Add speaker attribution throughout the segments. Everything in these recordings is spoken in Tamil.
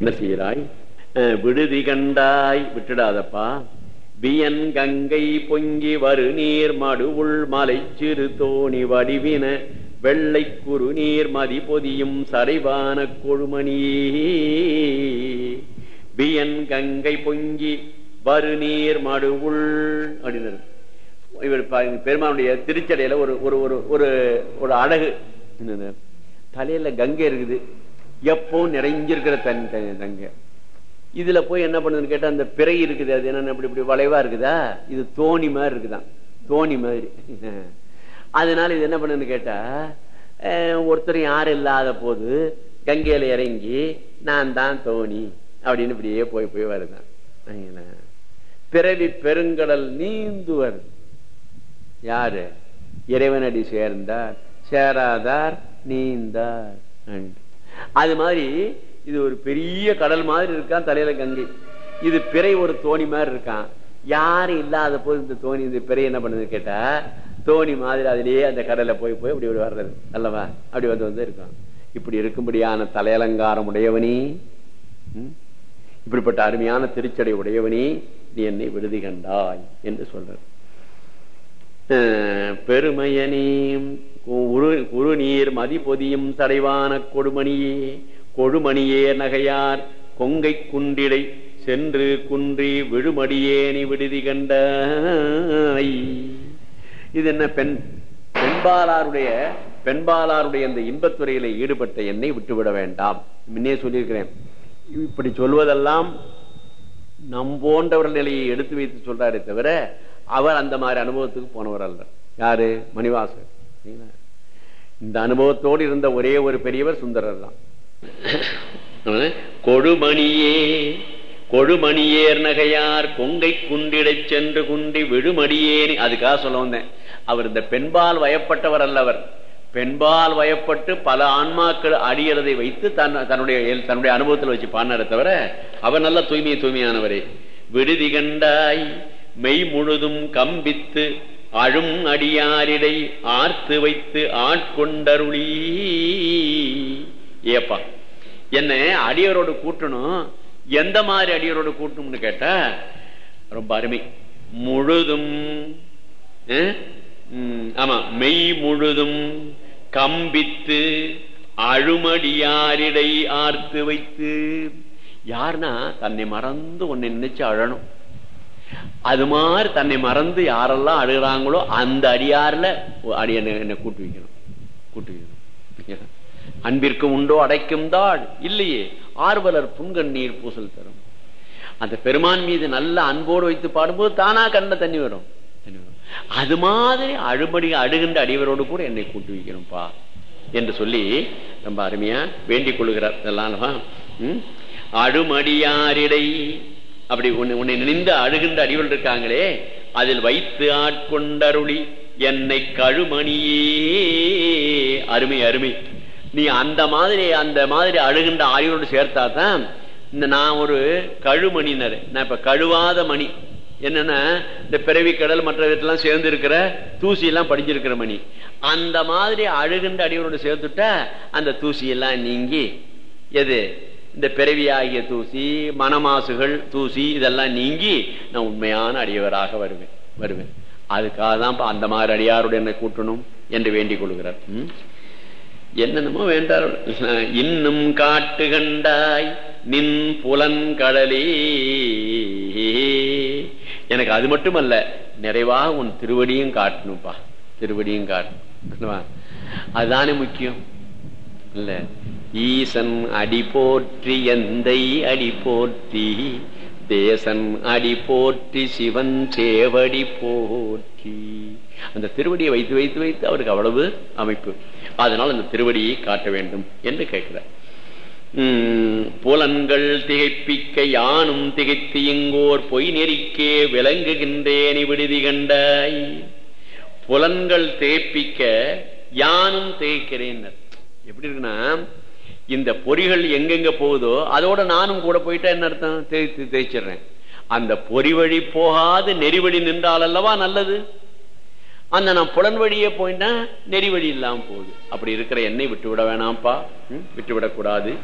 Speaker 1: என்ன செய்யறாய் அஹ், விடுதி கண்டாய் விட்டுடாதப்பா. வியன் கங்கை பொங்கி வரு நீர் மடுவுள் மலை சிறு தோணி வடிவின வெள்ளை குறு நீர் மதி பொதியும் சரைவான கொழுமணி. பியன் கங்கை பொங்கி வரு நீர் மடுவுள் அப்படின்னு இவர் பெருமானுடைய திருச்சடையில ஒரு ஒரு ஒரு ஒரு ஒரு அழகு. என்னது? தலையில கங்கை இருக்குது. எப்பவும் நிறைஞ்சிருக்கிற தன் தங்க. இதுல போய் என்ன பண்ணுதுன்னு கேட்டா அந்த பிறை இருக்குது அது என்னன்னு இப்படி இப்படி வளைவா இருக்குதா? இது தோணி மாதிரி இருக்குதான். தோணி மாதிரி. அதனால இது என்ன பண்ணுதுன்னு கேட்டா ஒருத்தர் யாரும் இல்லாத போது கங்கையில இறங்கி நான் தான் தோணி அப்படின்னு இப்படியே போய் போய் வருதான். பிறவி பெருங்கடல் நீந்துவர். யாரு? இறைவனடி சேர்ந்தார். சேராதார் நீந்தார். நன்றி அது மாதிரி இது ஒரு பெரிய கடல் மாதிரி இருக்கான் தலையில கங்கை. இது பிறை ஒரு தோணி மாதிரி இருக்கான். யாரும் இல்லாத போது இந்த தோணி இந்த பிறை என்ன பண்ணுது கேட்டா தோணி மாதிரி அதுலயே அந்த கடல்ல போய் போய் இப்படி இப்படி வர்றது. அல்லவா? அப்படி வந்து வந்து இருக்கும் இப்படி இருக்கும்படியான தலையலங்காரம் உடையவனி. இப்படிப்பட்ட அருமையான திருச்சடை உடையவனி நீ என்னை விடுதி கண்டாய் என்று சொல்ற பெருமையனே உரு குறுநீர் மதிபொதியும் தலைவான கொடுமணியே. கொடுமணியே நகையார் கொங்கை குன்றிடை சென்று குன்றி விழுமடியேனி விடுதி கண்ட. இது என்ன பெண் பெண்பாலாருடைய பெண்பாலாருடைய அந்த இன்பத்துறையில ஈடுபட்ட என்னை விட்டுவிட வேண்டாம். முன்னே சொல்லியிருக்கிறேன். இப்படி சொல்வதெல்லாம் நம் போன்றவர்கள் நிலையை எடுத்து வைத்து சொல்றாரே தவிர அவர் அந்த மாதிரி அனுபவத்துக்கு போனவர் அல்ல. யாரு? மணிவாசர் சரிங்களா? இந்த அனுபவத்தோடு இருந்த ஒரே ஒரு பெரியவர் சுந்தரர் தான். கொடுமணியே கொடுமணியேர் நகையார் கொங்கை குண்டிடச் சென்று குண்டி விடுமடியேனி. அதுக்காக சொல்ல வந்தேன். அவர் இந்த பெண்பால் வயப்பட்டவர் அல்லவர். பெண்பால் வயப்பட்டு பல ஆன்மாக்கள் அடியறதை வைத்து தன் தன்னுடைய தன்னுடைய அனுபவத்தில் வச்சு பாடினாரே தவிர அவர் நல்ல தூய்மை தூய்மையானவரே. விடுதி கண்டாய் மெய் முழுதும் கம்பித்து அழும் அடியாரிடை ஆர்த்து வைத்து ஆட்கொண்டருளி. ஏப்பா என்ன அடியரோடு கூட்டணும்? எந்த மாதிரி அடியரோடு கூட்டணும்னு கேட்டா? ரொம்ப அருமை. முழுதும் ஆமா மெய் முழுதும் கம்பித்து அழுமடியாரிடை ஆர்த்து வைத்து. யாருன்னா தன்னை மறந்து உன்னை நினைச்சு அழணும். அது மாதிரி தன்னை மறந்து யாரெல்லாம் அழுகிறாங்களோ அந்த அடியாரில் அடி என்ன என்னை கூட்டு வைக்கணும். கூட்டு வைக்கணும். அன்பிற்கு உண்டோ அடைக்கும் தாள். இல்லையே. ஆர்வலர் புன்கண்ணீர் பூசல் தரும். அந்த பெருமான் மீது நல்ல அன்போடு வைத்து பாடும்போது தானா கண்ட தண்ணி வரும். தண்ணி அது மாதிரி அழுபடி அழுகின்ற அடிவரோடு கூட என்னை கூட்டு வைக்கணும்ப்பா என்று சொல்லி ரொம்ப அருமையா வேண்டிக் கொள்கிறார். இதெல்லாம் அழுமடியாரிடை அப்படி உன்னை உன்னை நினைந்து அழுகின்ற அடிவர்கள் இருக்காங்களே அதில் வைத்து ஆட்கொண்டருளி என்னை கழுமணியே. அருமை அருமை. நீ அந்த மாதிரி அந்த மாதிரி அழுகின்ற ஆய்வோடு சேர்த்தா தான் இந்த நான் ஒரு கழுமணினர் நான் இப்ப கழுவாத மணி. என்னன்னா இந்த பிறவி கடல் மற்ற இதெல்லாம் சேர்ந்து இருக்கிற தூசி எல்லாம் படிஞ்சிருக்கிற மணி. அந்த மாதிரி அழுகின்ற அடியோடு சேர்த்துட்டா அந்த தூசி எல்லாம் நீங்கி எது? இந்த பிறவியாகிய தூசி மனமாசுகள் தூசி இதெல்லாம் நீங்கி நான் உண்மையான அடியவராக வருவேன் வருவேன். அதுக்காக தான் அந்த மாதிரி அடியாரோடு என்னை கூட்டணும் என்று வேண்டிக் கொள்கிறார். என்னென்னமோ வேண்டார். இன்னும் காட்டு கண்டாய் நின் புலன்கடலே. எனக்கு அது மட்டுமல்ல நிறைவாக உன் திருவடியும் காட்டணும்ப்பா திருவடியும் காட்டணும். அதுதானே முக்கியம். இல்ல ஈசன் அடி போற்றி எந்தை அடி போற்றி தேசன் அடி போற்றி சிவன் சேவடி போற்றி. அந்த திருவடியை வைத்து வைத்து வைத்து அவருக்கு அவ்வளவு அமைப்பு. அதனால் அந்த திருவடியை காட்ட வேண்டும் என்று கேட்கிறார். உம், புலன்கள் திகைப்பிக்க யானும் திகைத்து இங்கோர் பொய் நெறிக்கே விளங்குகின்றேனி விடுதி கண்டாய். புலன்கள் தேய்ப்பிக்க யானும் தேய்க்கிறேன் எப்படி இருக்குன்னா இந்த பொறிகள் எங்கெங்க போகுதோ அதோட நானும் கூட போயிட்டா என்ன அர்த்தம்? தேய்த்து தேய்ச்சிடுறேன். அந்த பொறி வழி போகாது நெறி வழி நின்றால் அல்லவா நல்லது? அந்த நான் புலன் வழியே போயிட்டா நெறி வழி இல்லாம போகுது. அப்படி இருக்கிற என்னை விட்டு விட வேணாம்ப்பா. ம், விட்டு விடக்கூடாது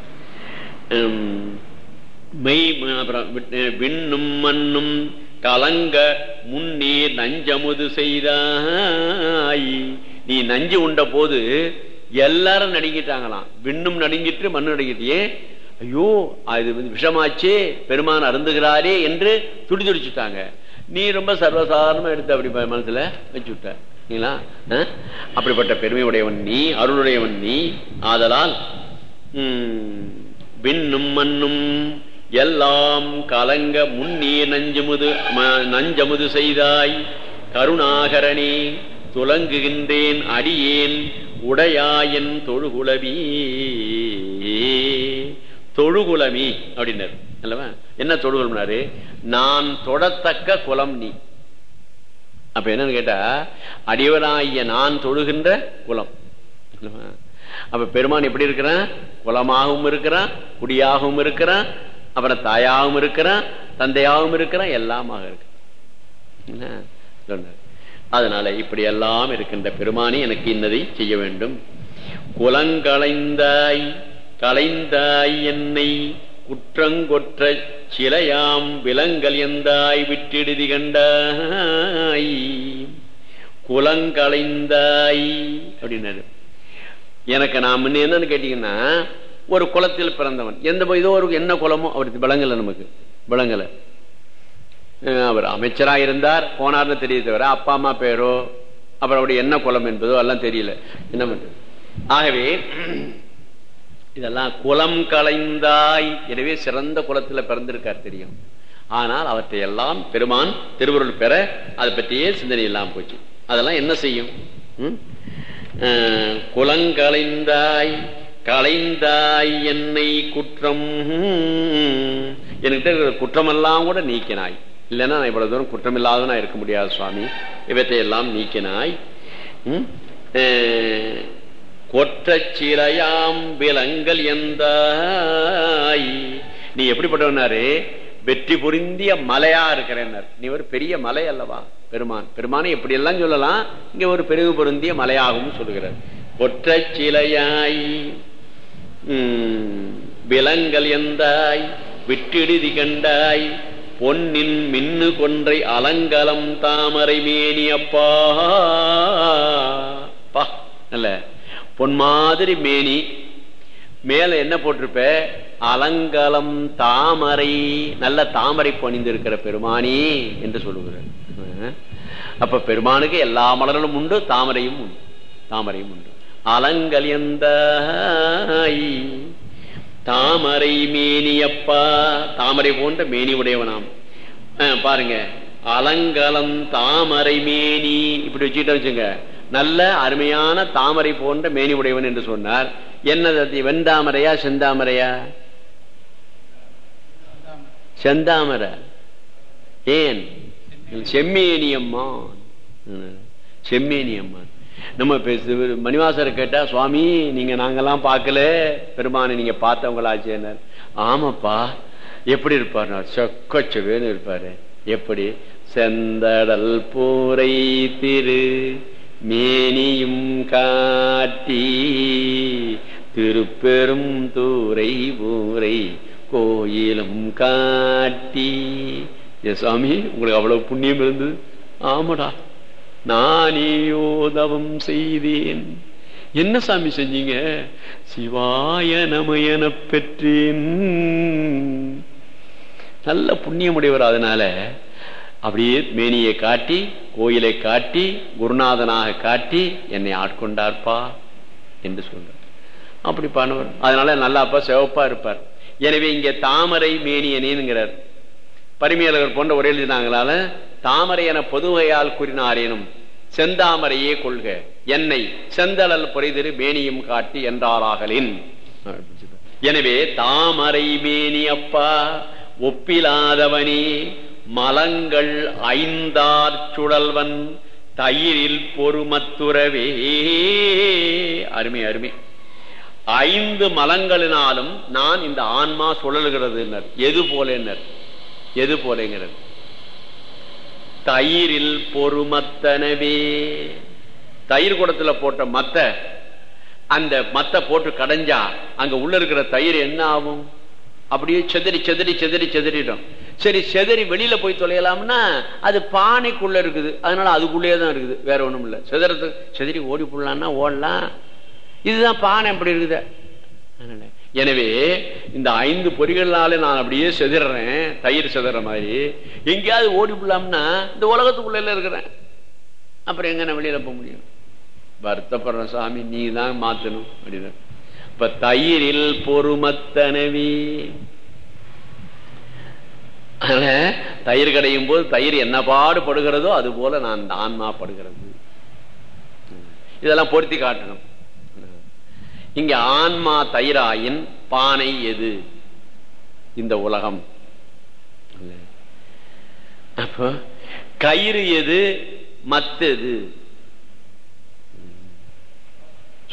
Speaker 1: மெய் அப்புறம் விட்- விண்ணும் மண்ணும் கலங்க முன்னீர் நஞ்சமுது செய்தாய். நீ நஞ்சு உண்ட போது எல்லாரும் நடுங்கிட்டாங்களாம். விண்ணும் நடுங்கிட்டு மண்ணு நடுங்கிட்டு. ஐயோ அது வந்து விஷமாச்சே பெருமான் அருந்துகிறாரே என்று துடி துடிச்சுட்டாங்க நீ ரொம்ப சர்வசாதாரணமா எடுத்து அப்படி மனசுல வச்சு விட்ட. அப்படிப்பட்ட பெருமையுடையவன் நீ அருளுடையவன் நீ ஆதலால் உம், விண்ணும் மண்ணும் எல்லாம் கலங்க முன்னீர் நஞ்சமுது ம- நஞ்சமுது செய்தாய். கருணாகரணி துலங்குகின்றேன் அடியேன் உடையாயன் தொழுகுலவி. தொழுகுலமி அப்படின்னாரு. அல்லவா? என்ன தொழுகுலம்னாரு? நான் தொடத்தக்க குலம் நீ. அப்ப என்னன்னு கேட்டா அடியவனாகிய நான் தொழுகின்ற குலம். அப்ப பெருமான் எப்படி இருக்கிறான்? குலமாகவும் இருக்கிறான் குடியாகவும் இருக்கிறான் அப்புறம் தாயாகவும் இருக்கிறான் தந்தையாகவும் இருக்கிறான் எல்லாமாக இருக்கு. என்ன? சொன்னார். அதனால இப்படி எல்லாம் இருக்கின்ற பெருமானி எனக்கு இன்னதை செய்ய வேண்டும். குலங்களைந்தாய் களைந்தாய் என்னை குற்றங்கொற்ற சிலையாம் விலங்கல் எந்தாய் விட்டிடுதி கண்டாய். குலங்களைந்தாய் அப்படின்னாரு. எனக்கு நான் முன்ன என்னன்னு கேட்டீங்கன்னா ஒரு குளத்தில் பிறந்தவன். எந்த ஏதோ ஒரு என்ன குளமோ அவருக்கு விளங்கல நமக்கு. விளங்கல அவர் அமைச்சராக இருந்தார் போனார்னு தெரிய தவிர அப்பா அம்மா பேரோ அப்புறம் அவருடைய என்ன குலம் என்பதோ எல்லாம் தெரியல. என்ன பண்றது? ஆகவே இதெல்லாம் குலம் கலைந்தாய் எனவே சிறந்த குலத்துல பிறந்திருக்கார் தெரியும். ஆனால் அவற்றை எல்லாம் பெருமான் திருவருள் பெற அதை பற்றியே சிந்தனை இல்லாமல் போச்சு. அதெல்லாம் என்ன செய்யும்? ம்? அஹ், குலங்களைந்தாய் களைந்தாய் என்னை குற்றம். என்கிட்ட குற்றமெல்லாம் கூட நீக்கினாய். இல்லைன்னா நான் இவ்வளவு தூரம் குற்றம் நான் இருக்க முடியாது சுவாமி. இவற்றையெல்லாம் நீக்கினாய். ம்? அஹ், விலங்கல் எந்தாய் நீ எப்படிப்பட்டவனாரு? வெற்றி புரிந்திய மலையா இருக்கிறேன்னார். நீ ஒரு பெரிய மலை அல்லவா? பெருமான். பெருமானை எப்படி எல்லாம் சொல்லலாம்? இங்க ஒரு பெருகு பொருந்திய மலையாகவும் சொல்லுகிறார். கொற்ற சிலையாய் விலங்கல் எந்தாய் விட்டிடுதி கண்டாய் பொன்னின் மின்னு கொன்றை அலங்கலம் தாமரை மேனி அப்பா பா அல்ல பொன் மாதிரி மேனி. மேல என்ன போட்டிருப்ப? அலங்கலம் தாமரை நல்ல தாமரை பணிந்திருக்கிற பெருமானி என்று சொல்லுகிறார். அப்ப பெருமானுக்கு எல்லா மலர்களும் உண்டு தாமரையும் உண்டு தாமரையும் உண்டு. அலங்கலியந்தாய் தாமரை மேனியப்பா. தாமரை போன்ற மேனி உடையவனாம் பாருங்க. அலங்கலம் தாமரை மேனி. இப்படி வச்சுக்கிட்ட வச்சுங்க. நல்ல அருமையான தாமரை போன்ற மேனி உடையவன் என்று சொன்னார். என்னது வெண்தாமரையா செந்தாமரையா? செந்தாமரை. ஏன்? செம்மேனியம்மான் ம். செம்மேனியம்மான் நம்ம பேசு மணிவாசரை கேட்டா சுவாமி நீங்க நாங்கெல்லாம் பார்க்கல. பெருமானை நீங்க பார்த்தவங்களாச்சேனர் ஆமாப்பா. எப்படி இருப்பார்? சொக்கச்சவேன்னு இருப்பாரு. எப்படி? செந்தடல் பூரை திரு மேனியும் காட்டி திருப்பெரும் தூரை ஊரை கோயிலும் காட்டி. என் சாமி உங்களுக்கு அவ்வளவு புண்ணியம் இருந்தது? ஆமாடா. நானேயோதவம் செய்தேன். என்ன சாமி செஞ்சீங்க? சிவாய நமயன பெற்றேன். நல்ல புண்ணியமுடையவர் அதனால அப்படியே மேனியை காட்டி கோயிலை காட்டி குருநாதனாக காட்டி என்னை ஆட்கொண்டார்ப்பா என்று சொல்றார். அப்படி பண்ணுவார் அதனால நல்லாப்பா சிவப்பா இருப்பார். எனவே இங்கே தாமரை மேனியனேங்கிறார் பரிமையாளர்கள் போன்ற உரை எழுதினாங்களால தாமரை என பொதுவையால் கூறினாரேனும் செந்தாமரையே கொள்க என்னை செந்தளல் பொறைதிரு மேனியும் காட்டி என்றாராகலின். எனவே தாமரை மேனி அப்பா ஒப்பிலாதவனே மலங்கள் ஐந்தார் சுழல்வன் தயிரில் பொறுமத்துறவே. அருமை அருமை. ஐந்து மலங்களினாலும் நான் இந்த ஆன்மா சுழல்கிறது எது போல எது போலங்கிறது? தயிரில் பொறுமத்தனவே. தயிர் குடத்துல போட்ட மத்த அந்த மத்த போட்டு கடைஞ்சா அங்க உள்ள இருக்கிற தயிர் என்ன ஆகும்? அப்படியே செதறி செதறி செதறி செதறிடும். சரி செதறி வெளியில போய் தொலையலாம்னா அது பானைக்குள்ள இருக்குது. அதனால அதுக்குள்ளேயே தான் இருக்குது. வேற ஒண்ணும் இல்ல. செதறது செதறி ஓடி போடலாம்னா ஓடலாம். இதுதான் பானை எப்படி இருக்குது. அதனால எனவே இந்த ஐந்து பொறிகள்னால நான் அப்படியே செதுறேன் தயிர் செதுற மாதிரி. எங்கேயாவது ஓடி போடலாம்னா இந்த உலகத்துக்குள்ள இருக்கிறேன். அப்புறம் எங்க நான் வெளியில போக முடியும்? வருத்தப்படுற சாமி நீ தான் மாத்தணும் அப்படின்னு. இப்ப தயிரில் பொறுமத்தனவி. அதனால தயிர் கடையும் போது தயிர் என்ன பாடுபடுகிறதோ அது போல நான் இந்த ஆன்மா படுகிறது. இதெல்லாம் பொருத்தி காட்டணும். இங்க ஆன்மா தயிராயின் பானை எது? இந்த உலகம். அப்போ கயிறு எது மத்தது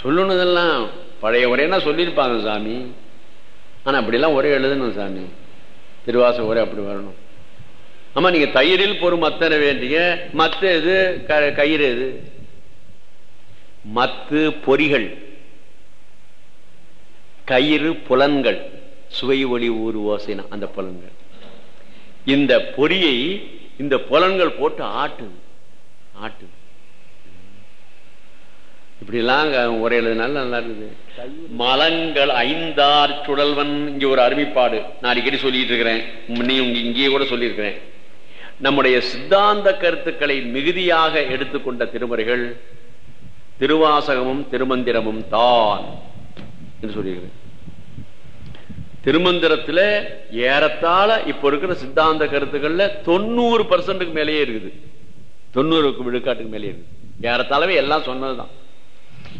Speaker 1: சொல்லணுதெல்லாம் பழைய உரையா சொல்லியிருப்பாங்க சாமி. ஆனா அப்படிலாம் ஒரே எழுதணும் சாமி. திருவாச உரை அப்படி வரணும். ஆமா நீங்க தயிரில் பொருள் மத்தன வேண்டிய மத்த எது கயிறு எது? மத்து பொறிகள். கயிறு புலன்கள். சுவை ஒளி ஊறு ஓசைனா அந்த புலன்கள். இந்த பொறியை இந்த புலன்கள் போட்டு ஆட்டுது. ஆட்டுது. இப்படி எல்லாம் ஒரே நல்லா இருக்குது. மலங்கள் ஐந்தார் சுடல்வன் இங்க ஒரு அருமைப்பாடு. நான் அடிக்கடி சொல்லிட்டு இருக்கிறேன். இங்கேயே கூட சொல்லியிருக்கிறேன். நம்முடைய சித்தாந்த கருத்துக்களை மிகுதியாக எடுத்துக்கொண்ட திருமுறைகள் திருவாசகமும் திருமந்திரமும் தான். என்று சொல்லியிருக்கிறேன். திருமந்திரத்துல ஏறத்தாழ இப்ப இருக்கிற சித்தாந்த கருத்துக்கள்ல தொண்ணூறு பர்சன்ட்டுக்கு மேலேயே இருக்குது. தொண்ணூறுக்கு விழுக்காட்டுக்கு மேலேயே இருக்குது. ஏறத்தாழவே எல்லாம் சொன்னதுதான்.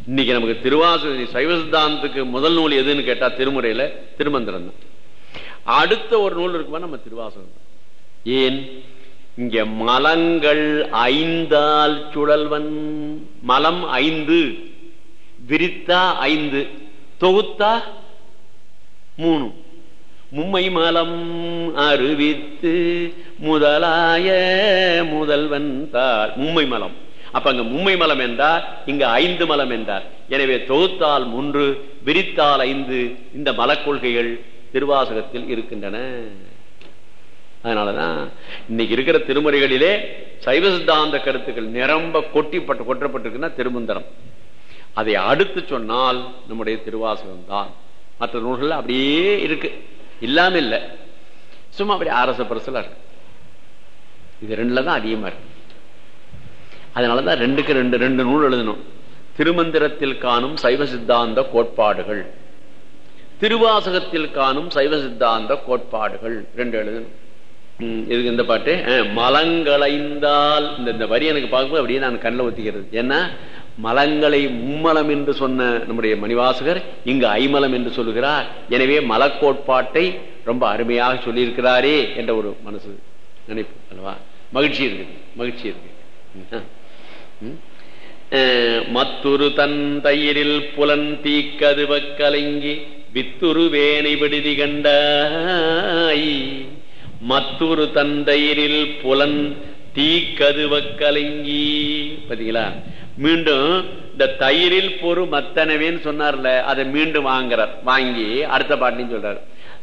Speaker 1: இன்னைக்கு நமக்கு திருவாசு சைவ சித்தாந்தத்துக்கு முதல் நூல் எதுன்னு கேட்டா திருமுறையில திருமந்திரம் தான். அடுத்த ஒரு நூல் இருக்குமா? நம்ம திருவாசகம் ஏன்? இங்க மலங்கள் ஐந்தால் சுழல்வன். மலம் ஐந்து விரித்தா ஐந்து. தொகுத்தா? மூணு. மும்மை மலம் அறிவித்து முதலாய முதல்வன் தார். மும்மை மலம். அப்ப அங்க மும்மை மலம் என்றார் இங்க ஐந்து மலம் என்றார். எனவே தொகுத்தால் மூன்று விரித்தால் ஐந்து இந்த மலக்கொள்கைகள் திருவாசகத்தில் இருக்கின்றன. அதனாலதான் இன்னைக்கு இருக்கிற திருமுறைகளிலே சைவ சித்தாந்த கருத்துக்கள் நிரம்ப கொட்டிப்பட்டு கொட்டப்பட்டிருக்குன்னா திருமந்தரம். அதை அடுத்து சொன்னால் நம்முடைய திருவாசகம் தான். மற்ற நூல்கள் அப்படியே இருக்கு. இல்லாம இல்லை. சும்மா அப்படி அரச பரிசல இருக்கு. இது ரெண்டுல தான் அதிகமா இருக்கு. அதனாலதான் ரெண்டுக்கு ரெண்டு ரெண்டு நூல் எழுதணும். திருமந்திரத்தில் காணும் சைவ சித்தாந்த கோட்பாடுகள். திருவாசகத்தில் காணும் சைவ சித்தாந்த கோட்பாடுகள். ரெண்டு எழுதணும். இதுக்கு இந்த பாட்டு. மலங்களைந்தால். இந்த இந்த வரி எனக்கு பார்க்கும்போது அப்படியே நான் கண்ணில் ஒத்திக்கிறது. ஏன்னா மலங்களை மும்மலம் என்று சொன்ன நம்முடைய மணிவாசகர் இங்கு ஐமலம் என்று சொல்லுகிறார். எனவே மலக்கோட்பாட்டை ரொம்ப அருமையாக சொல்லியிருக்கிறாரே என்ற ஒரு மனசு நினைப்பு அல்லவா? மகிழ்ச்சி இருக்குது மகிழ்ச்சி இருக்கு மத்துரு தன் தயிரில் புலன் தீக்கதுவ கலங்கி வித்துரு வேனை விடுதி கண்டாய். மத்துரு தந்தையரில் புலன் தீக்கதுவ கலங்கி பாத்தீங்களா? மீண்டும் இந்த தயிரில் பொறு மத்தனவேன்னு சொன்னார்ல அதை மீண்டும் வாங்குறார். வாங்கி அடுத்த பாட்டின்னு சொல்றாரு.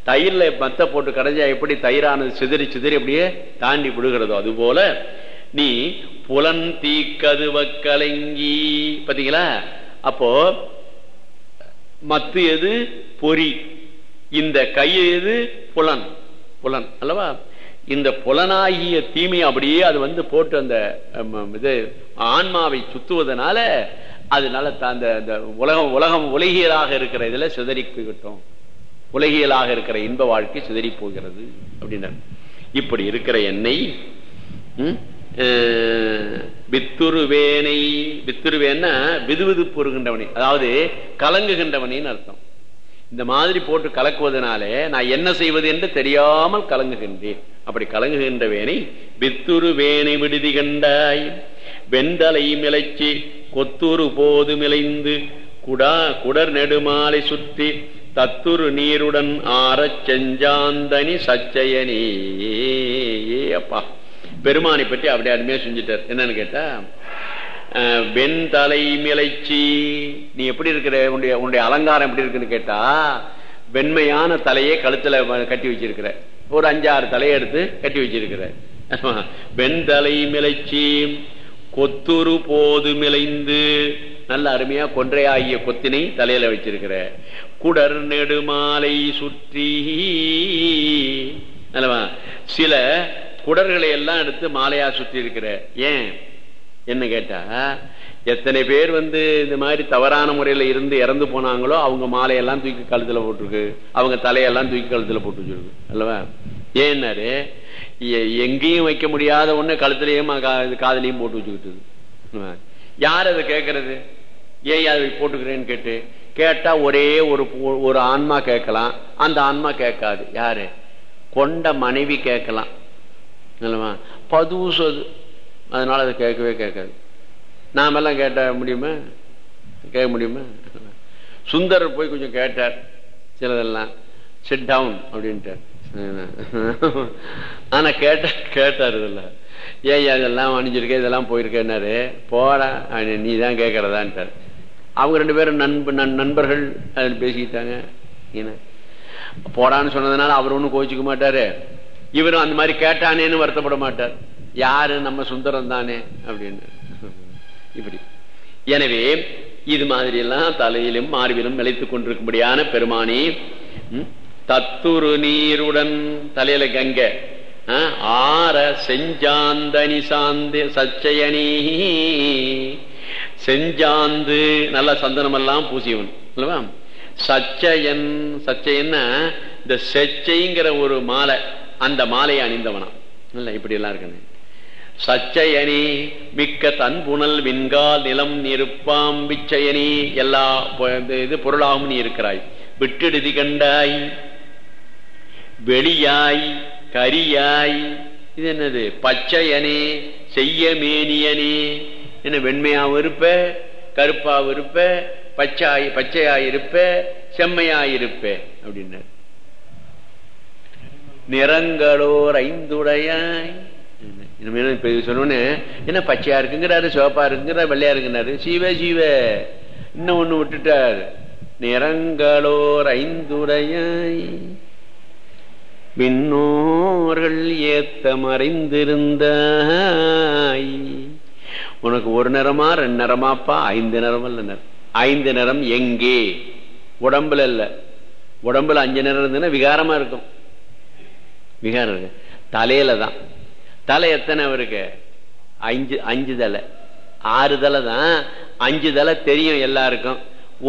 Speaker 1: தயிர்ல மத்த போட்டு கடைஞ்சா எப்படி தயிரானது சிதறி சிதறி அப்படியே தாண்டி விடுகிறதோ அது போல நீ புலன் தீக்கதுவ கலங்கி பாத்தீங்களா? அப்போ மத்து எது? பொறி. இந்த கை எது? புலன். புலன். அல்லவா? இந்த புலனாகிய தீமை அப்படியே அது வந்து போட்டு அந்த இது ஆன்மாவை சுத்துவதனால அதனால அந்த உலகம் உலகம் உலகியலாக இருக்கிற இதுல சிதறி போய்கிட்டோம் உலகியலாக இருக்கிற இன்ப வாழ்க்கை சிதறி போகிறது அப்படின்னா இப்படி இருக்கிற எண்ணெய் வித்துருவேனை வித்துருவேன்னா விதுவிது பொறுகின்றவனை அதாவது கலங்குகின்றவனின்னு அர்த்தம். இந்த மாதிரி போட்டு கலக்குவதனாலே நான் என்ன செய்வது என்று தெரியாமல் கலங்குகின்றேன். அப்படி கலங்குகின்ற வேனை வித்துரு வேனை விடுதி கண்டாய். வெண்டலை மிளைச்சி கொத்துரு போது மிளைந்து குடா குடர் நெடுமாலை சுற்றி தத்துரு நீருடன் ஆறச் செஞ்சாந்தனி சச்சயனே. அப்பா பெருமானை பற்றி அப்படியே அருமையா செஞ்சுட்டார். என்னன்னு கேட்டா வெண்தலை மிளைச்சி. நீ எப்படி இருக்கிற? உன்னுடைய உன்னுடைய அலங்காரம் எப்படி இருக்குன்னு கேட்டா வெண்மையான தலையை கழுத்துல கட்டி வச்சிருக்கிற. ஒரு அஞ்சாறு தலையை எடுத்து கட்டி வச்சிருக்கிற. வெண்தலை மிளைச்சி. கொத்துரு போது மிளைந்து. நல்ல அருமையா கொன்றையாகிய கொத்தினை தலையில வச்சிருக்கிற. குடர் நெடுமாலை சுற்றி. அல்லவா சில குடர்களை எல்லாம் எடுத்து மாலையா சுற்றி இருக்கிற ஏன்? என்ன கேட்டா எத்தனை பேர் வந்து இந்த மாதிரி தவறான முறையில இருந்து இறந்து போனாங்களோ அவங்க மாலையெல்லாம் தூக்கி கழுத்துல போட்டிருக்கு. அவங்க தலையெல்லாம் தூக்கி கழுத்துல போட்டு வச்சிருக்கு அல்லவா ஏன்னாரு எங்கேயும் வைக்க முடியாத ஒண்ணு கழுத்துலயும் காதலையும் போட்டு வச்சுக்கிட்டு யார் அதை கேட்கறது ஏன் அதை போட்டுக்கிறேன்னு கேட்டு கேட்டா ஒரே ஒரு ஒரு ஆன்மா கேட்கலாம். அந்த ஆன்மா கேட்காது. யாரு? கொண்ட மனைவி கேட்கலாம். இல்லவா பதுசு அதனால் அதை கேட்கவே கேட்காது. நாமெல்லாம் கேட்ட முடியுமா? கேட்க முடியுமா? சுந்தரர் போய் கொஞ்சம் கேட்டார் சிலதெல்லாம். செட் டவுன் அப்படின்ட்டார். ஆனா கேட்ட கேட்டார் இதெல்லாம். ஏன் இதெல்லாம் அணிஞ்சிருக்க இதெல்லாம் போயிருக்கேன்னாரு. போடா நீ தான் கேட்கறதான்ட்டார். அவங்க ரெண்டு பேரும் நண்பு நண்பர்கள் அதில் பேசிக்கிட்டாங்க. என்ன? போடான்னு சொன்னதுனால அவர் ஒன்றும் கோச்சிக்க மாட்டாரு. இவரும் அந்த மாதிரி கேட்டானேன்னு வருத்தப்பட மாட்டார். யாரு நம்ம சுந்தரம் தானே அப்படின்னு. இப்படி. எனவே இது மாதிரி எல்லாம் தலையிலும் மார்பிலும் நிலைத்துக் கொண்டிருக்கும்படியான பெருமானி தத்துரு நீருடன் தலையில கங்க. ஆற செஞ்சாந்தனி சாந்து சச்சயனி. செஞ்சாந்து நல்ல சந்தனம் எல்லாம் பூசியவன் அல்லவா? சச்சயன் சச்சயன்னா இந்த செச்சைங்கிற ஒரு மாலை அந்த மாலையை அணிந்தவனா இல்ல இப்படி எல்லாம் இருக்கணும். சச்சயனி மிக்க தன்புணல் விண்கால் நிலம் நிருப்பாம் விச்சயனி எல்லா இது பொருளாகவும் நீ இருக்கிறாய். விட்டெடுதி கண்டாய். வெளியாய் கரியாய். இது என்னது? பச்சையனே செய்ய மேனியனே. என்ன வெண்மையாவும் இருப்ப கருப்பாவும் இருப்ப பச்சாய் பச்சையாயிருப்ப செம்மையாயிருப்ப செம்மையாய் நிறங்களோர் ஐந்துடையாய். இப்ப சொன்னோன்னு என்ன பச்சையா இருக்குங்கிறாரு சிவப்பா இருக்குங்கிறாரு வெள்ளையா இருக்குங்கிறாரு. சீவ சீவ. இன்னும் ஒண்ணு விட்டுட்டார். நிறங்களோர் ஐந்துரையாய். பின்னோர்கள் ஏத்த மறைந்திருந்தாய் உனக்கு ஒரு நிறமா ரெண்டு நிறமாப்பா? ஐந்து நிறம் இல்ல ஐந்து நிறம் எங்கே? உடம்புல இல்ல. உடம்புல அஞ்சு நிறம் இருந்ததுன்னா விகாரமா இருக்கும். விகாரம் இருக்கு. தலையில தான். தலை எத்தனை அவருக்கு அஞ்சு அஞ்சு தலை. ஆறு தலை தான். அஞ்சு தலை தெரியும் எல்லாருக்கும்.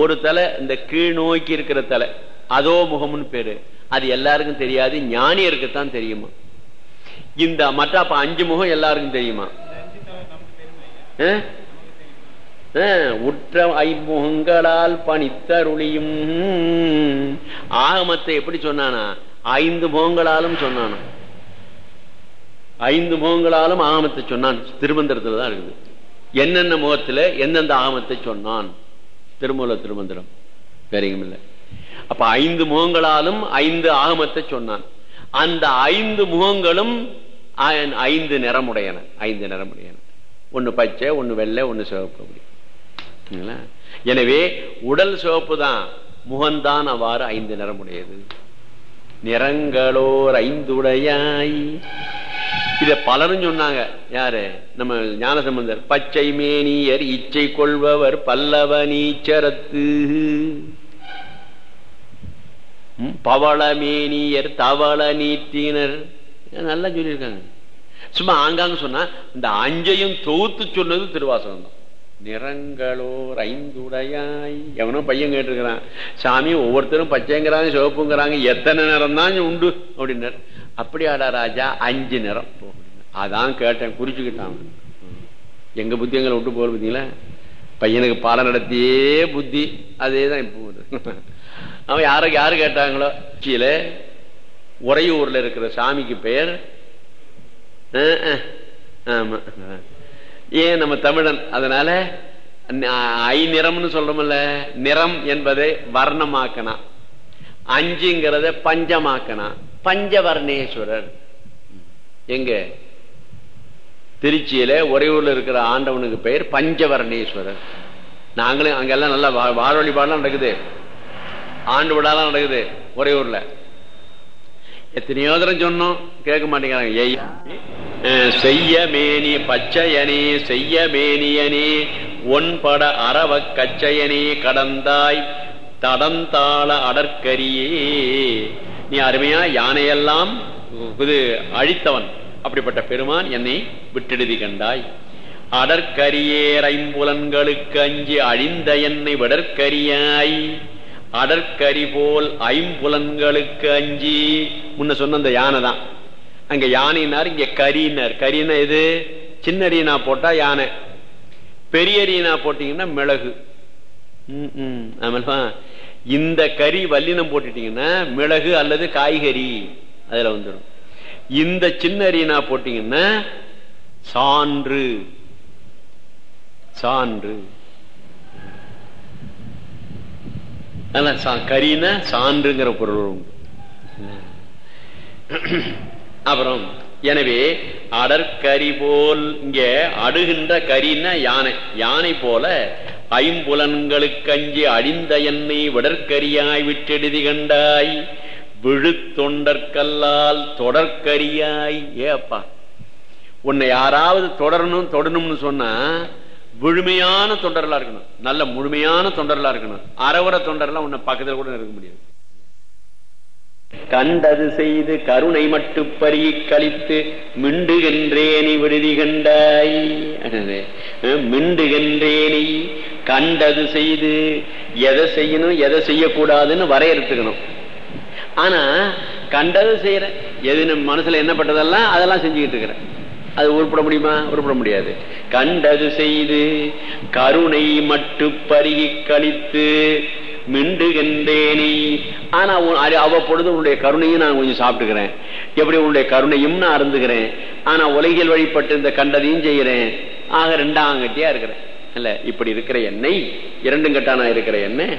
Speaker 1: ஒரு தலை இந்த கீழ் நோக்கி இருக்கிற தலை. அதோ முகம்னு பேரு. அது எல்லாருக்கும் தெரியாது. ஞானியருக்கு தான் தெரியுமா? இந்த மற்ற அப்ப அஞ்சு முகம் எல்லாருக்கும் தெரியுமா? உற்ற ஐமுகங்களால் பணித்தருளியும் ஆகமத்தை எப்படி சொன்னானா? ஐந்து முகங்களாலும் சொன்னானா? ஐந்து முகங்களாலும் ஆகமத்தை சொன்னான். திருமந்திரத்தில் தான் இருக்குது. என்னென்ன முகத்துல எந்தெந்த ஆகமத்தை சொன்னான். திருமூல திருமந்திரம். வேறெங்கும் இல்லை. அப்ப ஐந்து முகங்களாலும் ஐந்து ஆகமத்தை சொன்னான். அந்த ஐந்து முகங்களும் ஐந்து நிறமுடையன. ஐந்து நிறமுடையன. ஒன்னு பச்சை ஒன்னு வெள்ளை ஒன்னு சிவப்பு அப்படி. எனவே உடல் சிவப்பு தான். முகம்தான் அவ்வாறு ஐந்து நிறமுடையது. நிறங்களோர் ஐந்துடையாய். இத பலரும் சொன்னாங்க. யாரு? நம்ம ஞானசம்பந்தர். பச்சை மேனியர் இச்சை கொள்பவர் பல்லவ நீச்சரத்து. பவளமேனியர் தவள நீத்தினர். நல்லா சொல்லியிருக்காங்க. சும்மா ஆங்காங்க சொன்னா இந்த அஞ்சையும் தொகுத்து சொன்னது திருவாசகம் தான். நிறங்களோர் ஐந்துடையாய். எவனோ பையன் கேட்டிருக்கிறான். சாமி ஒவ்வொருத்தரும் பச்சைங்கிறாங்க சிவப்புங்கிறாங்க எத்தனை நிறம் தான் உண்டு அப்படின்னார். அப்படியாடா ராஜா அஞ்சு நிறம். அதான் கேட்டேன் குறிச்சுக்கிட்டான். எங்க புத்தி எங்களை விட்டு போகிற பார்த்தீங்களா பையனுக்கு பாடம் நடத்தியே புத்தி. அதே தான் இப்போ அவன் யார யாரு கேட்டாங்களோ? கீழ உறையூர்ல இருக்கிற சாமிக்கு பெயர் ஆமா. ஏன் நம்ம தமிழன்? அதனால ஐ நிறம்னு சொல்றோம்ல. நிறம் என்பதை வர்ணமாக்கனா. அஞ்சுங்கிறத பஞ்சமாக்கணும் பஞ்சவர்ணேஸ்வரர். எங்க? திருச்சியில ஒரே ஊர்ல இருக்கிற ஆண்டவனுக்கு பெயர் பஞ்சவர்ணேஸ்வரர். நாங்களும் அங்கெல்லாம் நல்லா வார வழிபாடெல்லாம் நடக்குது. ஆண்டு விடாலாம் நடக்குது ஒரே ஊர்ல. எத்தனையோ தரம் சொன்னோம் கேட்க மாட்டேங்கிறாங்க. ஏய் அஹ், செய்ய மேனி பச்சையனே செய்ய மேனியனே ஒன்பட அரவ கச்சையனே கடந்தாய் தடந்தாள அடற்கரியே. நீ அருமையா யானையெல்லாம் இது அழித்தவன் அப்படிப்பட்ட பெருமான் என்னை விட்டெழுதி கண்டாய். அடற்கரியேர் ஐம்புலன்களுக்கு அழிந்த என்னை விடற்கரியாய். அடற்கரி போல் ஐம்புலன்களுக்கு அஞ்சி முன்ன சொன்ன அந்த யானை தான். அங்க யானைனார் இங்க கரினார் கரினா எது? சின்ன ரீனா போட்டா யானை. பெரிய ரீனா போட்டீங்கன்னா மிளகு. ம், ம். இந்த கறி வல்லினம் போட்டுட்டீங்கன்னா மிளகு அல்லது காய்கறி அதுல வந்துடும். இந்த சின்ன அரினா போட்டீங்கன்னா சான்று. சான்று. அதான் சா- சான்றுங்கிற பொருள் அப்புறம் எனவே அடற்கரி போல் இங்க அடுகின்ற கரின்னா யானை. யானை போல ஐம்புலன்களுக்கஞ்சி அழிந்த என்னை விடற்கரியாய் விட்டெடுதி கண்டாய். விழுத்தொண்டற்கல்லால் தொடர்கரியாய் ஏப்பா உன்னை யாராவது தொடரணும் தொடணும்னு சொன்னா முழுமையான தொண்டர்களா இருக்கணும். நல்ல முழுமையான தொண்டர்களா இருக்கணும். அறவர தொண்டர்லாம் உன்னை பக்கத்துல கூட இருக்க முடியாது. கண்டது செய்து கருணை மட்டு பருகி கழித்து மிண்டுகின்றேனி விடுதி கண்டாய். அஹ் மிண்டுகின்றேனி கண்டது செய்து எதை செய்யணும் எதை செய்யக்கூடாதுன்னு வரையறுத்துக்கணும். ஆனா கண்டது செய்யறேன் எது மனசுல மனசுல என்னப்பட்டதெல்லாம் அதெல்லாம் செஞ்சுக்கிட்டு இருக்கிறேன். அது உருப்பிட முடியுமா? உருப்பிட முடியாது. கண்டது செய்து கருணை மட்டு பருகி கழித்து மிண்டுகின்றேனி ஆனா உன் அவ்வப்பொழுது உன்னுடைய கருணையும் நான் கொஞ்சம் சாப்பிட்டுக்கிறேன். எப்படி உன்னுடைய கருணையும் நான் அருந்துகிறேன். ஆனா உலகில் வழிபட்டு இந்த கண்டதையும் செய்கிறேன். ஆக ரெண்டாம் கட்டியா இருக்கிறேன். இல்ல இப்படி இருக்கிற எண்ணெய் இரண்டும் கட்டானா இருக்கிற எண்ணெய்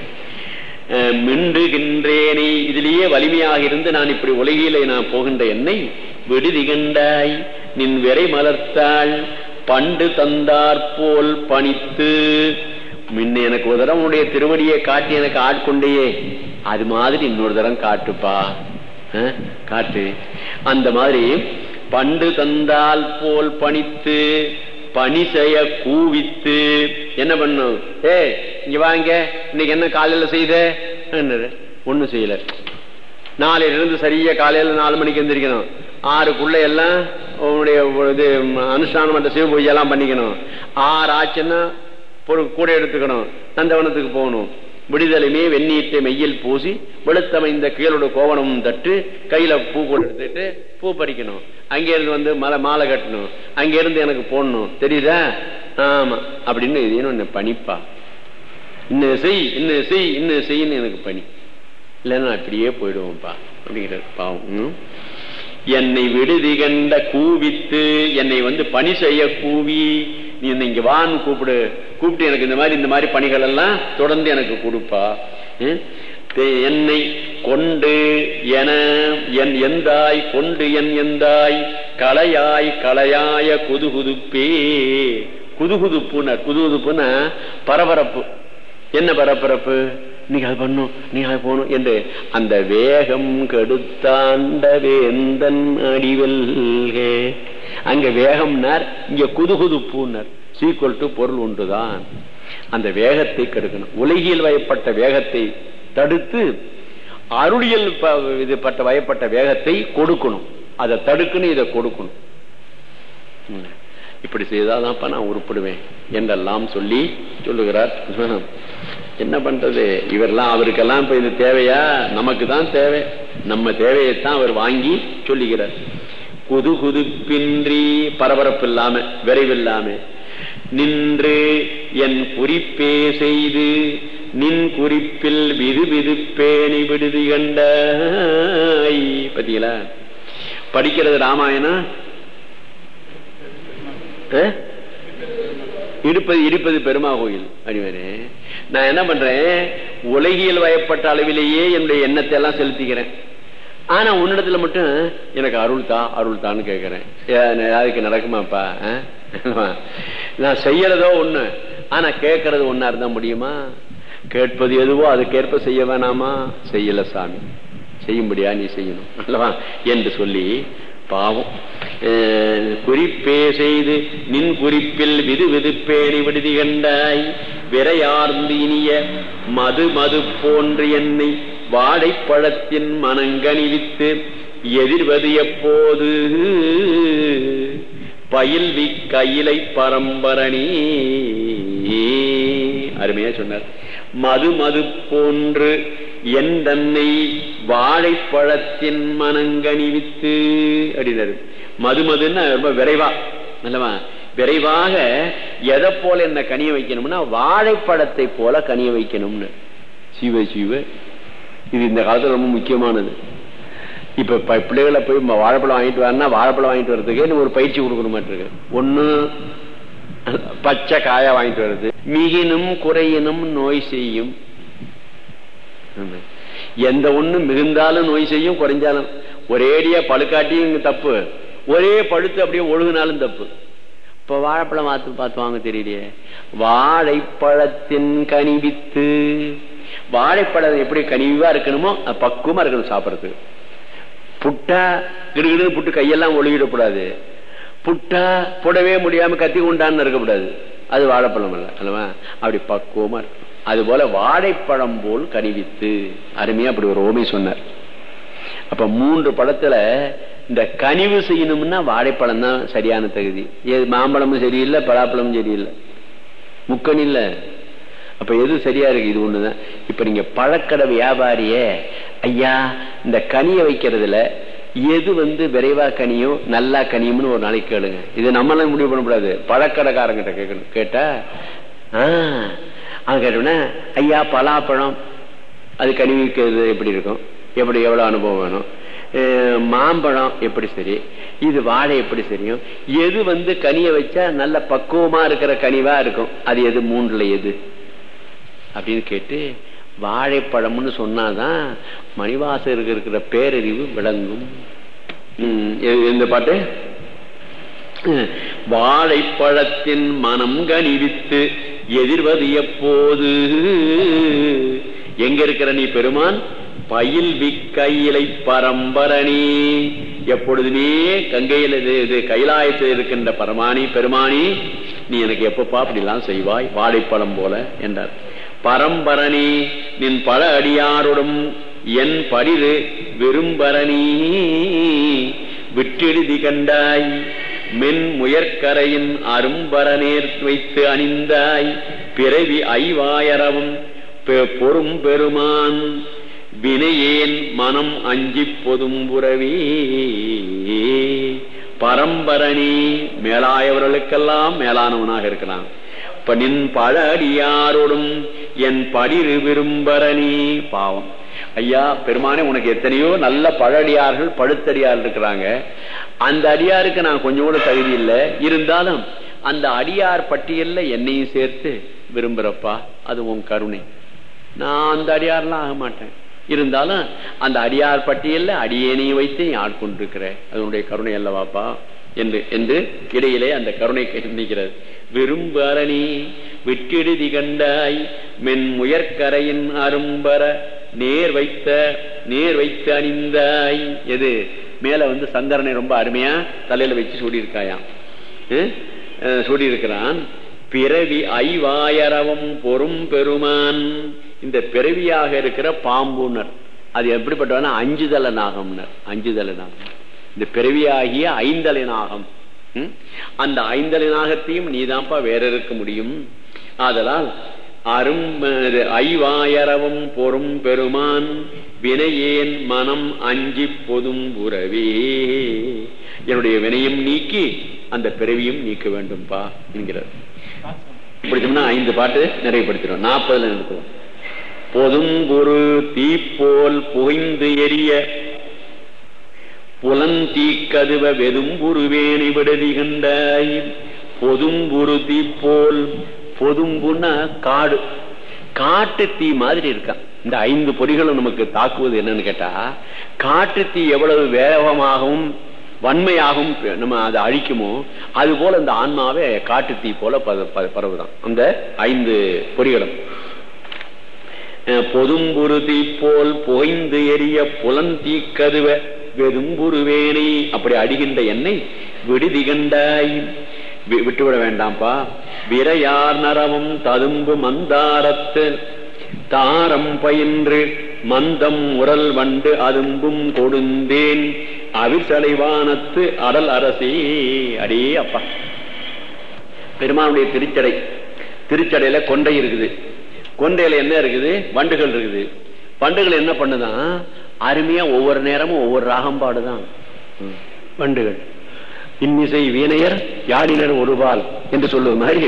Speaker 1: அஹ், மிண்டுகின்றேனே இதிலேயே வலிமையாக இருந்து நான் இப்படி உலகிலே நான் போகின்ற என்னை விடுதி கண்டாய் நின் விரை மலர்த்தாள் பண்டு தந்தாற்போல் பணித்து. முன்ன எனக்கு ஒரு தரம் உன்னுடைய திருவடியை காட்டி எனக்கு ஆட்கொண்டேயே அது மாதிரி இன்னொரு தரம் காட்டுப்பா. காட்டு. அந்த மாதிரி பண்டு தந்தால் போல் பணித்து பணி செய்ய கூவித்து. என்ன பண்ணும் ஏ இங்க வாங்க இன்னைக்கு என்ன காலையில செய்த? ஒண்ணும் செய்யல. நாளையில இருந்து சரியா காலையில நாலு மணிக்கு எந்திரிக்கணும். ஆறுக்குள்ள எல்லாம் உன்னுடைய இது அனுஷ்டானம் அந்த சிவ பூஜை எல்லாம் பண்ணிக்கணும். ஆறு ஆச்சுன்னா ஒரு கூட எடுத்துக்கணும். நந்தவனத்துக்கு போகணும். விடுதலைமே வெந்நீட்டை மெய்யில் பூசி வெளுத்தமைந்த கீழோட கோவணமும் தட்டு கையில பூ கொண்டு எடுத்துட்டு பூ பறிக்கணும். அங்கிருந்து வந்து மலை மாலை கட்டணும். அங்க இருந்து எனக்கு போடணும். தெரியுதா? ஆமா. அப்படின்னு இது என்ன பணிப்பா. இன்னும் செய் இன்னும் செய் இன்னும் செய்ன்னு எனக்கு பணி. இல்லைன்னா நான் அப்படியே போயிடுவோம்ப்பா. அப்படிங்கிறது பாவம். என்னை விடுதி கண்ட கூவித்து என்னை வந்து பணி செய்ய கூவி நீ என்னை இங்க வான்னு கூப்பிடு. கூப்பிட்டு எனக்கு இந்த மாதிரி இந்த மாதிரி பணிகள் எல்லாம் தொடர்ந்து எனக்கு கொடுப்பா. ம். என்னை கொண்டு என என் எந்தாய் கொண்டு என் எந்தாய் கலையாய் கலையாய குதுகுதுப்பே. குதுகுதுப்புனர் குதுகுதுப்புன பரபரப்பு. என்ன பரபரப்பு? இன்னைக்கு அது பண்ணும் நீ அது போகணும் என்று அந்த வேகம் கெடுத்தாண்ட வேந்தன் அடிவல்கே. அங்க வேகம்னார் இங்க குதுகுதுப்புனர் சீக்குவல் டு பொருள் ஒன்றுதான். அந்த வேகத்தை கெடுக்கணும். உலகியல் வயப்பட்ட வேகத்தை தடுத்து அருளியல் ப- இது பட்ட வயப்பட்ட வேகத்தை கொடுக்கணும். அதை தடுக்கணும் இதை கொடுக்கணும். இப்படி செய்தாதான்ப்பா நான் உருப்படுவேன் என்றெல்லாம் சொல்லி சொல்லுகிறார். என்ன பண்றது? இவரெல்லாம் அவருக்கெல்லாம் இப்ப இது தேவையா? நமக்கு தான் தேவை. நம்ம தேவையைத்தான் அவர் வாங்கி சொல்லுகிறார். குது குதுப்பின்றி பரபரப்பு இல்லாம விரைவில்லாம நின்று என் குறிப்பே செய்து நின் குறிப்பில் விது விதுப்பேணி விடுதி கண்டாய் பாத்தீங்களா? படிக்கிறது ராமாயணம்? அஹ்? இருப்பது இருப்பது பெருமா கோயில். அடிவரே நான் என்ன பண்றேன்? உலகியல் வயப்பட்ட அளவிலேயே என்னுடைய எண்ணத்தை எல்லாம் செலுத்திக்கிறேன். ஆனா உன்னிடத்துல மட்டும் எனக்கு அருள் தான் அருள் தான்னு கேட்கிறேன் அதுக்கு நடக்குமாப்பா நான் செய்யறதோ ஒண்ணு. ஆனா கேட்கறது ஒன்னா இருந்தா முடியுமா? கேட்பது எதுவோ அதுக்கேற்ப செய்ய வேணாமா? செய்யல சாமி. செய்யும்படியா நீ செய்யணும். அல்லவா? என்று சொல்லி பாவம். அஹ், குறிப்பே செய்து நின் குறிப்பில் விது விதுப்பேணி விடுதி கண்டாய். விரையார்ந்து இனிய மது மது போன்று என்னை வாழைப்பழத்தின் மனங்கணிவித்து எதிர்வது எப்போது? பயில்வி கையிலை பரம்பரணி. அருமையா சொன்னார். மது மது போன்று என் தன்னை வாழைப்பழத்தின் மனங்கணிவித்து அப்படின்னாரு. மது மதுன்னா ரொம்ப விரைவா நல்லவா? விரைவாக எதை போல என்ன கனிய வைக்கணும்னா வாழைப்பழத்தை போல கனிய வைக்கணும்னு. சிவ சிவ இது இந்த காலத்துல ரொம்ப முக்கியமானது. இப்ப பிள்ளைகளை போய் வாழைப்பழம் வாங்கிட்டு வரனா வாழைப்பழம் வாங்கிட்டு வர்றதுக்கு ஒரு பயிற்சி கொடுக்கணும் மாட்டிருக்கு. ஒண்ணு பச்சை காயா வாங்கிட்டு வர்றது. மிகினும் குறையினும் நோய் செய்யும். எந்த ஒண்ணு மிகுந்தாலும் நோய் செய்யும் குறைஞ்சாலும். ஒரேடியா பழுக்காட்டியும் தப்பு. ஒரே பழுத்து அப்படியே ஒழுகுனாலும் தப்பு. இப்ப வாழைப்பழம் பார்த்து பார்த்து வாங்க தெரியலையே. வாழைப்பழத்தின் கனிவித்து வாழைப்பழம் எப்படி கனிவா இருக்கணுமோ அது பக்குவமா இருக்கணும் சாப்பிடறது புட்டா கிடுகிடுன்னு புட்டு கையெல்லாம் ஒழுகிடக்கூடாது. புட்டா புடவே முடியாம கத்தி கொண்டான்னு இருக்கக்கூடாது. அது வாழைப்பழம் அல்ல அல்லவா? அப்படி பக்குவமா இருக்கும் அது போல வாழைப்பழம் போல் கனிவித்து. அருமையா அப்படி ஒரு ஓமை சொன்னார். அப்ப மூன்று பழத்துல இந்த கனிவு செய்யணும்னா வாழைப்பழம் தான் சரியான தகுதி. ஏது மாம்பழமும் சரியில்லை பலாப்பழமும் சரியில்லை. முக்கன் இல்ல. அப்ப எது சரியா இருக்கு? இது ஒண்ணுதான். இப்ப நீங்க பழக்கடை வியாபாரியே ஐயா இந்த கனியை வைக்கிறதுல எது வந்து விரைவா கனியும் நல்லா கனியும்னு ஒரு நாளைக்கு கேளுங்க. இது நம்மளால முடிவு பண்ணக்கூடாது பழக்கடைக்காரங்கிட்ட கேட்கணும். கேட்டா அது கேட்டோம்னா ஐயா பலாப்பழம் அது கனிவிக்கிறது எப்படி இருக்கும்? எப்படி எவ்வளவு அனுபவம் வேணும்? மாம்பழம் எப்படி சரி? இது வாழை எப்படி சரியும்? எது வந்து கனியை வச்சா நல்ல பக்குவமா இருக்கிற கனிவா இருக்கும்? அது எது? மூன்றுல எது? அப்படின்னு கேட்டு வாழைப்பழம்னு சொன்னாதான் மணிவாசருக்கு இருக்கிற பேரறிவு விளங்கும். எ- எந்த பாட்டு? வாழைப்பழத்தின் மனம் கணிவித்து எதிர்வது எப்போது? எங்க இருக்கிற நீ பெருமான்? பயில் விக்கையிலை பரம்பரணி எப்பொழுதுமே கங்கையில் இது இது கைலாயத்தில் இருக்கின்ற பரமானி பெருமானி நீ எனக்கு எப்பப்பா அப்படிலாம் செய்வாய்? வாழைப்பழம் போல என்றார். பரம்பரணி நின் பல அடியாரோடும் என் படிது விரும்பரணி விட்டெழுதி கண்டாய். மென் முயற்கரையின் அரும்பரநேர் வைத்து அணிந்தாய். பிறவி ஐவாயரவும் பெ- பொறும் பெருமான். வினையேன் மனம் அஞ்சிப் பொதும்புறவி பரம்பரணி மேலாயவர்களுக்கெல்லாம் மேலானவனாக இருக்கிறான். இப்ப நின் பல அடியாரோடும் என் படிரு விரும்பரணி. பாவம். ஐயா பெருமானே உனக்கு எத்தனையோ நல்ல பழடியார்கள் பழுத்தடியார் இருக்கிறாங்க. அந்த அடியாருக்கு நான் கொஞ்சம் கூட தகுதி இல்லை. இருந்தாலும் அந்த அடியார் பட்டியல்ல என்னையும் சேர்த்து விரும்புறப்பா அது உன் கருணை. நான் அந்த அடியார்லாம் ஆக மாட்டேன். இருந்தாலும் அந்த அடியார் பட்டியல்ல அடியேனையும் வைத்து நீ ஆட்கொண்டிருக்கிற அதனுடைய கருணை அல்லவாப்பா? என்று என்று இடையிலே அந்த கருணை நிற்கிறது விரும்பரணி விட்டிடுதி கண்டாய் மென் முயற்கரையின் அரும்பர நேர் வைத்த நேர் வைத்து அணிந்தாய். எது? மேல வந்து சந்தரனை ரொம்ப அருமையா தலையில வச்சு சூடியிருக்காயாம். சூடியிருக்கிறான். பிறவி ஐவாயரவம் பொறும் பெருமான். இந்த பிறவியாக இருக்கிற பாம்புனர் அது எப்படிப்பட்டவன? அஞ்சுதல நாகம்னர் அஞ்சுதல நாகம் இந்த பிறவியாகிய ஐந்தலை நாகம் அந்த ஐந்தலை நாகத்தையும் நீதான்ப்பா வேற இருக்க முடியும். ஆதலால் அரும் ஐவாயரவும் பொறும் பெருமான் வினையேன் மனம் அஞ்சி பொதும் உறவே. என்னுடைய வினையும் நீக்கி அந்த பிறவியும் நீக்க வேண்டும்பா என்கிறார். பிடிச்சோம்னா ஐந்து பாட்டு நிறைவுபடுத்திடும் நாற்பதுல நிறுத்துவோம். பொதும்புரு தீப்போல் புகைந்து எரிய புலந்தீக்கதுவ வெதும்புருவேணி விடுதி கண்டாய் பொதும்புரு தீப்போல் பொதும்புன்னா காடு. காட்டு தீ மாதிரி இருக்கான் இந்த ஐந்து பொறிகளும் நமக்கு தாக்குவது என்னன்னு கேட்டா காட்டு தீ எவ்வளவு வேகமாகவும் வன்மையாகவும் நம்ம அதை அழிக்குமோ அது போல இந்த ஆன்மாவே காட்டு தீ போல ப- பரவுதான். அந்த ஐந்து பொறிகளும் அஹ், பொதும்புருதி போல் புகைந்து எரிய புலந்தீ கதுவ வெதும்புருவேனை அப்படி அடிகின்ற எண்ணெய் விடுதி கண்டாய் விட்டுவிட வேண்டாம்ப்பா. விரையார் நரமும் ததும்பு மந்தாரத்து. தாரம் பயின்று மந்தம் உரல் வண்டு அதும்பும் கொடுந்தேன். அவிசலைவானத்து அடல் அரசி அடே அப்பா. பெருமானுடைய திருச்சடை. திருச்சடையில கொண்டை இருக்குது. கொண்டையில என்ன இருக்குது? வண்டுகள் இருக்குது. வண்டுகள் என்ன பண்ணுதான் அருமையா ஒவ்வொரு நேரமும் ஒவ்வொரு ராகம் பாடுதான் வண்டுகள். இன்னிசை வீணையர் யாழினர் ஒருபால் என்று சொல்லுவது மாதிரி